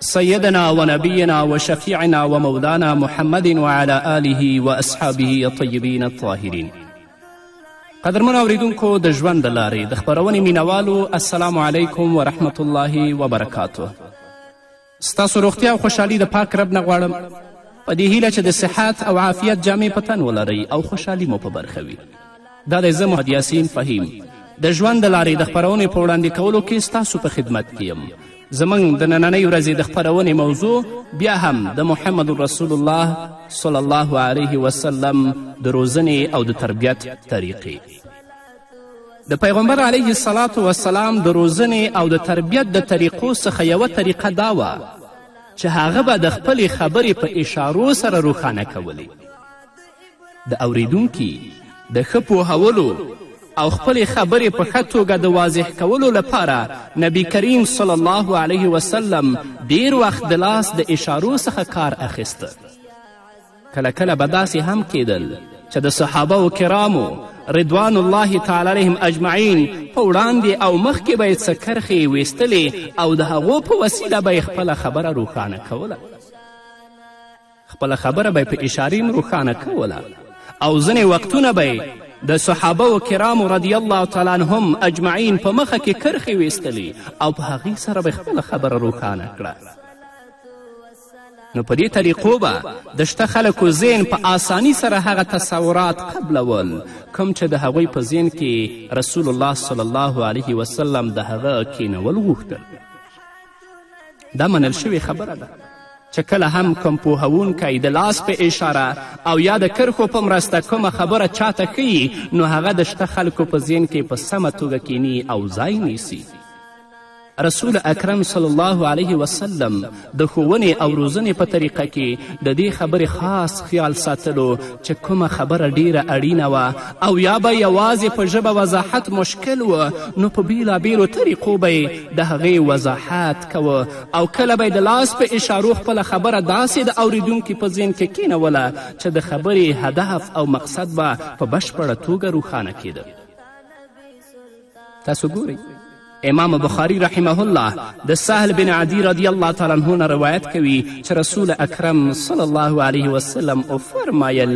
سيدنا ونبينا وشفيعنا ومولانا محمد وعلى آله وأصحابه الطيبين الطاهرين قدرمن اوریدونکو د ژوند د لارې د خپرونې مینوالو السلام علیکم ورحمت الله وبرکاتو ستاسو روغتیا او خوشحالي د پاک رب نه غواړم په دې هیله چې د صحت او عافیت جامې په تن ولرئ او خوشحالي مو په برخه وي دا دی زه محمد یاسین فهیم د ژوند د لارې د خپرونې په وړاندې کولو کې ستاسو په خدمت کې یم زموږ د نننۍ ورځې د خپرونې موضوع بیا هم د محمد رسول الله صلی الله علیه وسلم د روزنې او د تربیت طریقې د پیغمبر علیه السلام وسلام د روزنې او د تربیت د طریقو څخه یوه طریقه دا وه چې هغه به د خپلې خبرې په اشارو سره روښانه کولې د اوریدونکي د ښه پوهولو او خپلې خبرې په ښه توګه د واضح کولو لپاره نبی کریم صلی الله علیه وسلم ډیر وخت د لاس د اشارو څخه کار اخیسته کله کله به داسې هم کیدل چې د صحابه و کرامو رضوان الله تعالی علیهم اجمعین په وړاندې او مخکې به یې څه کرښې ویستلې او د هغو په وسیله به یې خپله خبره روښانه کوله خپله خبره به یې په اشارې هم روښانه کوله او ځینې وختونه به د صحابه و کرامو رضی الله تعالی عنهم اجمعین په مخه کې کرښې ویستلې او په هغې سره به خپله خبره روښانه کړه نو په دې طریقو به د شته خلکو ذهن په آسانی سره هغه تصورات قبلول کوم چې د هغوی په ذهن کې رسول الله صلی الله علیه وسلم د هغه کینول غوښتل دا منل شوې خبره ده چې کله هم کوم پوهوونکی د لاس په اشاره او یا د کرښو په مرسته کومه خبره چاته ښیي نو هغه د شته خلکو په ذهن کې په سمه توګه کینی او ځای نیسي رسول اکرم صلی الله علیه وسلم د ښوونې او روزنې په طریقه کې د دې خبرې خاص خیال ساتلو چې کومه خبره ډیره اړینه وه او یا به یوازې په ژبه وضاحت مشکل و نو په بیلابیلو طریقو به د هغې وضاحت کوه او کله به یې د لاس په اشارو خپله خبره داسې د اوریدونکي په ذهن کې کینوله چې د خبرې هدف او مقصد به په بشپړه توګه روښانه کیده تاسو ګورئ امام بخاری رحمه الله د سهل بن عدی رضی الله تعالی عنه نه روایت کوي چې رسول اکرم صلی الله علیه وسلم وفرمایل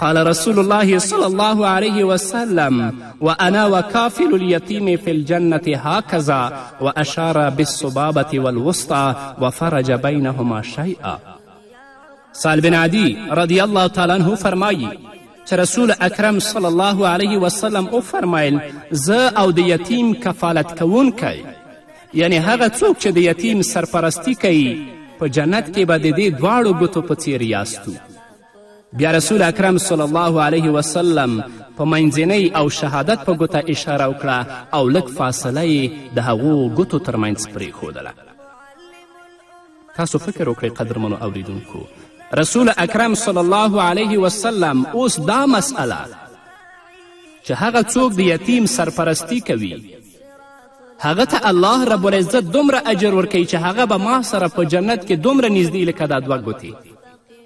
قال رسول الله صلى الله عليه وسلم وأنا وكافل اليتيم في الجنة هكذا وأشار بالصبابة والوسطى وفرج بينهما شيئا سال بن عدي رضي الله تعالى عنه فرمايي چې رسول اکرم صلی الله علیه وسلم وفرمایل زه او د یتیم کفالت کوونکی یعنی هغه څوک چې د یتیم سرپرستی کوي په جنت کې به د دې دواړو ګوتو په څیر یاستو بیا رسول اکرم صلی الله علیه وسلم په منځنۍ او شهادت په ګوته اشاره وکړه او لږ فاصله یې د هغو ګوتو ترمنځ پرېښودله تاسو فکر وکړئ قدرمنو اوریدونکو رسول اکرم صلی الله علیه وسلم اوس دا مسئله چې هغه څوک د یتیم سرپرستی کوي هغه ته الله رب العزت دومره اجر ورکوي چې هغه به ما سره په جنت کې دومره نږدې لکه دا دوه ګوتې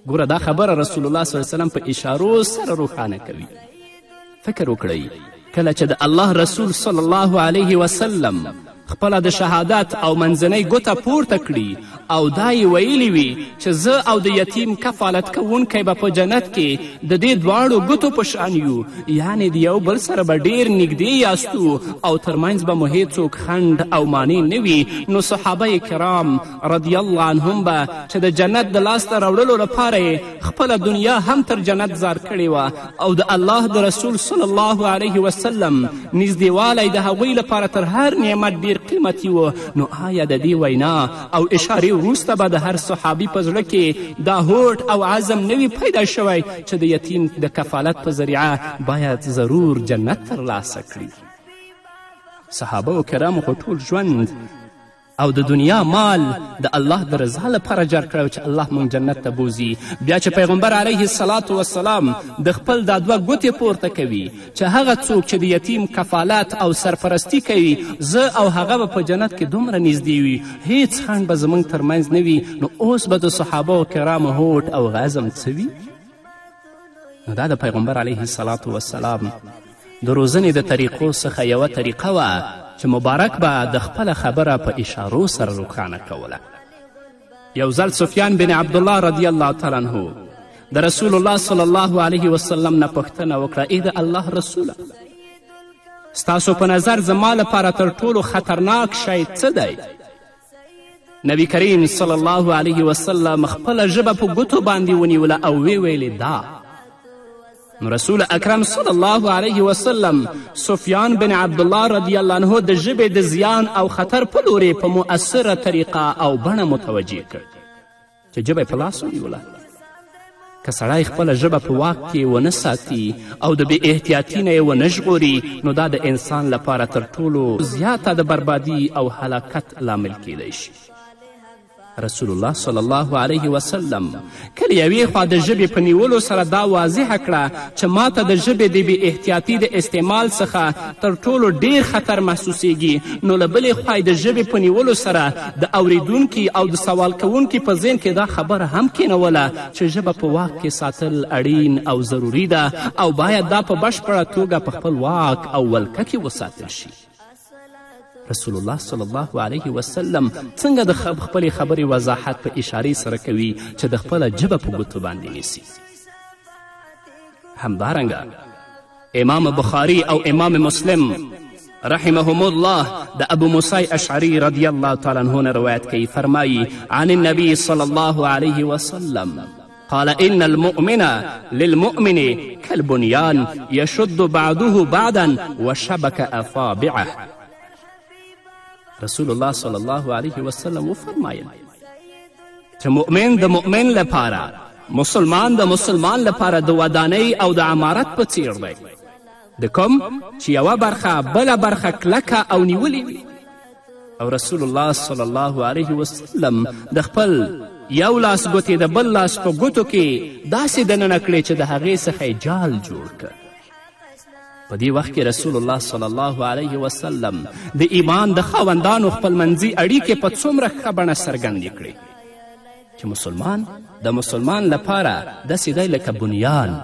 ګوره دا خبره رسول الله صلی وسلم په اشارو سره روښانه کوي فکر وکړئ کله چې د الله رسول صلی الله علیه وسلم خپله د شهادت او منځنۍ ګوته پورته کړي او دا یې ویلي وي چې زه او د یتیم کفالت کوونکی به په جنت کې د دې دواړو ګوتو په شان یو یعنې د یو بل سره به ډیر نږدې یاستو او ترمنځ به مو هیڅوک خنډ او معنی نه وي نو صحابه کرام رضی الله عنهم به چې د جنت د لاسته راوړلو لپاره یې خپله دنیا هم تر جنت ځار کړې وه او د الله د رسول صلی الله علیه وسلم نږدېوالی د هغوی لپاره تر هر نعمت ډیر قیمتي و نو آیا د دې وینا او اشارې وروسته به د هر صحابي په زړه کې دا هوډ او عزم نه وي پیدا شوی چې د یتیم د کفالت په ذریعه باید ضرور جنت ترلاسه کړي صحابه و کرامو خو ټول ژوند او د دنیا مال د الله د رضا لپاره جر کړی او چې الله موږ جنت ته بوزي بیا چې پیغمبر علیه السلام وسلام د خپل دا دوه ګوتې پورته کوي چې هغه څوک چې د یتیم کفالت او سرپرستی کوي زه او هغه به په جنت کې دومره نږدې وي هیڅ خنډ به زموږ ترمنځ نه وي نو اوس به د صحابه و کرامو هوټ او غزم څه وي نو دا د پیغمبر علیه السلام د روزنې د طریقو څخه یوه طریقه وه چې مبارک به د خپله خبره په اشارو سره روښانه کوله یو ځل سفیان بن عبدالله رضی الله تعالی عنه د رسول الله صلی الله علیه وسلم نه پوښتنه وکړه ای د الله رسوله ستاسو په نظر زما لپاره تر ټولو خطرناک شی څه دی نبی کریم صلی الله علیه وسلم خپله ژبه په ګوتو باندې ونیوله او ویې ویلې دا نو رسول اکرم صلی الله علیه وسلم سفیان بن عبدالله رضی الله عنه د ژبې د زیان او خطر په لورې په مؤثره طریقه او بڼه متوجه کړ چې ژبه یې په لاس ونیوله که سړی خپله ژبه په واک کې ونه ساتي او د بې احتیاطي نه یې ونه ژغوري نو دا د انسان لپاره تر ټولو زیاته د بربادي او هلاکت لامل کیدای شي رسول الله صلی الله علیه وسلم کله یوې خوا د ژبې په نیولو سره دا واضحه کړه چې ماته د ژبې د بې احتیاطي د استعمال څخه تر ټولو ډیر خطر محسوسیږي نو له بلې خوا د ژبې په نیولو سره د اوریدونکي او د سوال کوونکي په ذهن کې دا خبره هم کینوله چې ژبه په واک کې ساتل اړین او ضروري ده او باید دا په بشپړه توګه په خپل واک او ولکه کې وساتل شي رسول الله صلی الله علیه وسلم څنګه د خپلې خبرې وضاحت په اشارې سره کوي چې د خپله ژبه په ګوتو باندې نیسي همدارنګه امام بخاری او امام مسلم رحمهم الله د ابو موسی اشعری رضی الله تعالی عنه نه روایت کوي فرمایی عن النبی صلی الله علیه وسلم قال ان المؤمن للمؤمن كالبنيان يشد بعضه بعضا وشبك اصابعه رسول الله صلی الله علیه وسلم وفرمایل چې مؤمن د مؤمن لپاره مسلمان د مسلمان لپاره د ودانۍ او د عمارت په څیر دی د کوم چې یوه برخه بله برخه کلکه او نیولې وي او رسول الله صلی الله علیه وسلم د خپل یو لاس ګوتې د بل لاس په ګوتو کې داسې دننه کړې چې د هغې څخه جال جوړ کړ په دې وخت کې رسول الله صلی الله علیه وسلم د ایمان د خاوندانو خپلمنځي اړیکې په څومره ښه بڼه څرګندې کړې چې مسلمان د مسلمان لپاره داسې دی لکه بنیان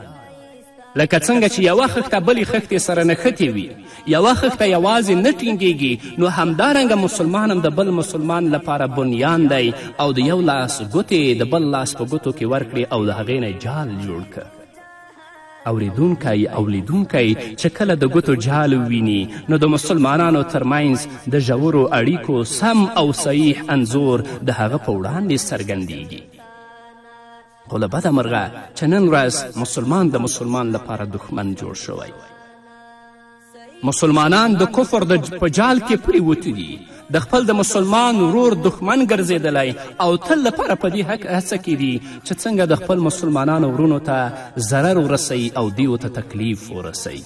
لکه څنګه چې یوه خښته بلې خښتې سره نښتې وي یوه خښته یوازې نه ټینګیږي نو همدارنګه مسلمان هم د بل مسلمان لپاره بنیان دی او د یو لاس ګوتې د بل لاس په ګوتو کې ورکړي او د هغې نه جال جوړ که اوریدونکی او لیدونکی چې کله د ګوتو جال وویني نو د مسلمانانو ترمنځ د ژورو اړیکو سم او صحیح انځور د هغه په وړاندې څرګندیږي خو له بده مرغه چې نن ورځ مسلمان د مسلمان لپاره دښمن جوړ شوی مسلمانان د کفر د په جال کې پریوتي دي د خپل د مسلمان ورور دښمن ګرځېدلی او تل لپاره په دې حق هڅه کې دي چې څنګه د خپل مسلمانانو ورونو ته ضرر ورسوي او دیو ته تکلیف ورسوي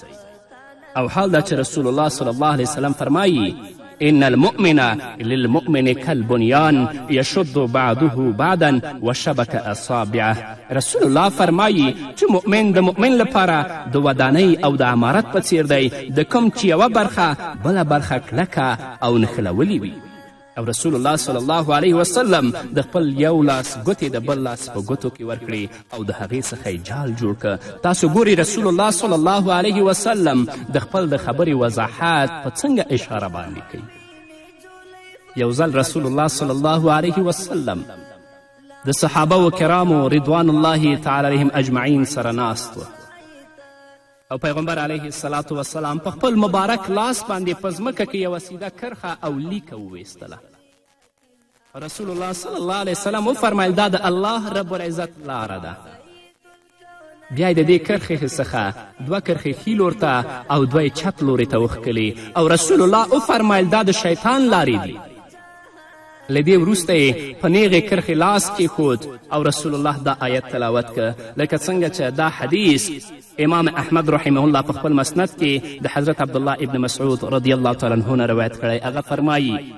او حال دا چې رسول الله صلی الله علیه وسلم فرمایي ان المؤمن للمؤمن كالبنيان يشد بعضه بعضا وشبك اصابعه رسول الله فرمایی چې مؤمن د مؤمن لپاره د ودانۍ او د امارت په څیر دی د کوم چې یوه برخه بله برخه کلکه او نښلولې وي او رسول الله صلی الله علیه وسلم د خپل یو لاس ګوتې د بل لاس په ګوتو کې ورکړې او د هغې څخه یې جال جوړ که تاسو ګوري رسول الله صلی الله علیه وسلم د خپل د خبرې وضاحت په څنګه اشاره باندې کوي یو ځل رسول الله صلی الله علیه وسلم د صحابه و کرامو رضوان الله تعالی علیهم اجمعین سره ناست و او پیغمبر علیه السلام وسلام په خپل مبارک لاس باندې په ځمکه کې یوه سیده کرښه او لیکه وویستله رسول الله صلی الله علیه وسلم وفرمایل دا د الله رب العزت لاره ده بیا د دې کرښې څخه دوه کرښې ښي لور ته او دوه چپ لورې ته وښکلې او رسول الله وفرمایل دا د شیطان لارې دي له دې وروسته یې په نیغې کرښې لاس کیښود او رسول الله دا آیت تلاوت که لکه څنګه چې دا حدیث امام احمد رحمه الله په خپل مسند کې د حضرت عبدالله ابن مسعود رضی الله تعالی عنه نه روایت کړی هغه فرمایي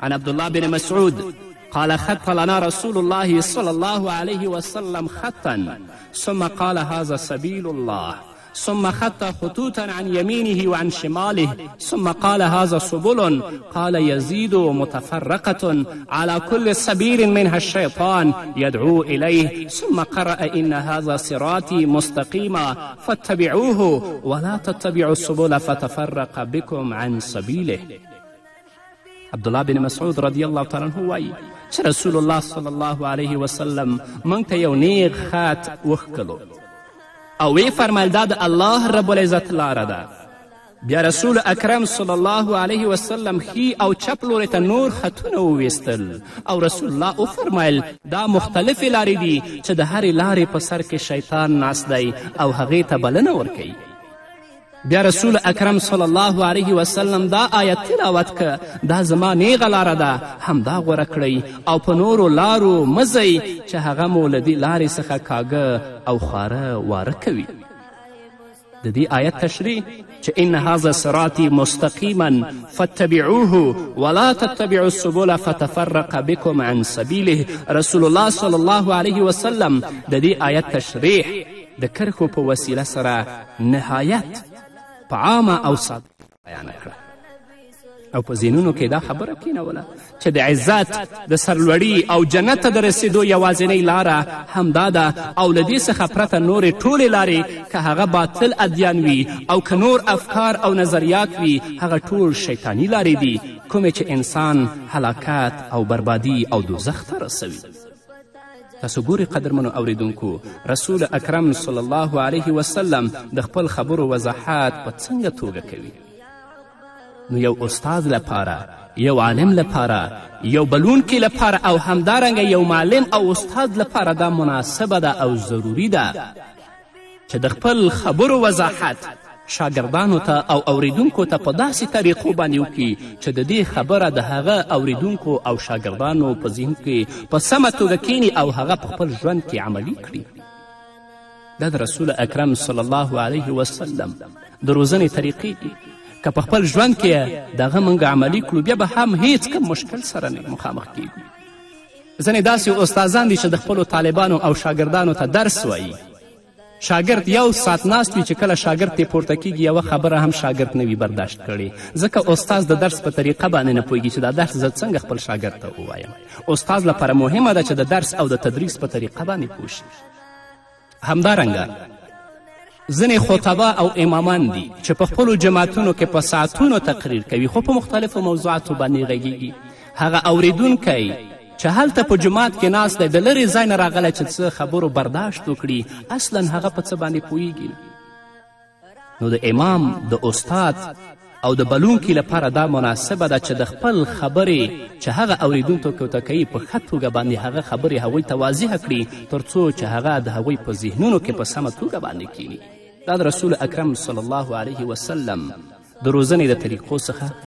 عن عبدالله بن مسعود قال خط لنا رسول الله صلى الله عليه وسلم خطا ثم قال هذا سبيل الله ثم خط خطوطا عن يمينه وعن شماله ثم قال هذا سبل قال يزيد متفرقة على كل سبيل منها الشيطان يدعو إليه ثم قرأ إن هذا صراطي مستقيما فاتبعوه ولا تتبعوا السبل فتفرق بكم عن سبيله عبدالله بن مسعود رضی الله تعالی عنه وایي چې رسول الله صلی الله علیه وسلم موږ ته یو نیغ خط وښکلو او وی فرمیل دا د الله رب العزت لاره ده بیا رسول اکرم صلی الله علیه وسلم ښي او چپ لورې ته نور خطونه وویستل او رسول الله وفرمیل دا مختلفې لارې دي چې د هرې لارې په سر کې شیطان ناست دی او هغې ته بلنه ورکوي بیا رسول اکرم صلی الله علیه وسلم دا آیت تلاوت که دا زما نیغه لاره ده همدا غوره کړئ او په نورو لارو مه چې هغه مو له دې لارې څخه کاږه او خواره واره کوي د دې آیت تشریح چې ان هذا صراطي مستقیما فاتبعوه ولا تتبعوا السبل فتفرق بكم عن سبیله رسول الله صلی الله علیه وسلم د دې آیت تشریح د کرښو په وسیله سره نهایت په عامه او ساده بیانه کړه او په ذهنونو کې دا خبره کینوله چې د عزت د سرلوړي او جنت ته د رسېدو یوازینۍ لاره همدا ده او له دې څخه پرته نورې ټولې لارې که هغه باطل ادیان وي او که نور افکار او نظریات وي هغه ټول شیطاني لارې دي کومې چې انسان هلاکت او بربادي او دوزخ ته رسوي تاسو ګورئ قدرمنو اوریدونکو رسول اکرم صلی الله علیه وسلم د خپل خبرو وضاحت په څنګه توګه کوي نو یو استاد لپاره یو عالم لپاره یو بلونکي لپاره او همدارنګه یو معلم او استاد لپاره دا مناسبه ده او ضروري ده چې د خپل خبرو وضاحت شاګردانو ته او اوریدونکو ته په داسې طریقو باندې وکړي چې د دې خبره د هغه اوریدونکو او شاګردانو په ذهن کې په سمه توګه کینی او هغه په خپل ژوند کې عملی کړي دا د رسول اکرم صلی الله علیه وسلم د روزنې طریقې دي که په خپل ژوند کې دغه موږ عملی کړو بیا به هم هیڅ کم مشکل سره نه مخامخ کیږو ځنې داسې استادان دي چې د خپلو طالبانو او شاګردانو ته درس وایي شاګرد یو ساعت ناست وي چې کله شاګرد ترې پورته کیږي یوه خبره هم شاګرد نه وي برداشت کړې ځکه استاز د درس په طریقه باندې نه پوهېږي چې دا درس زه څنګه خپل شاګرد ته ووایم استاز لپاره مهمه ده چې د درس او د تدریس په طریقه باندې پوه شي همدارنګه ځینې خطبا او امامان دي چې په خپلو جماعتونو کې په ساعتونو تقریر کوي خو په مختلفو موضوعاتو باندې غږیږي هغه اوریدونکی چې هلته په جماعت کې ناست دی د لرې ځای نه راغلی چې څه خبرو برداشت وکړي اصلا هغه په څه باندې پوهیږي نو د امام د استاد او د بلونکي لپاره دا مناسبه ده چې د خپل خبرې چې هغه اوریدونکو ته کوي په ښه توګه باندې هغه خبرې هغوی ته واضح کړي تر څو چې هغه د هغوی په ذهنونو کې په سمه توګه باندې کیني دا د رسول اکرم صلی الله علیه وسلم د روزنې د طریقو څخه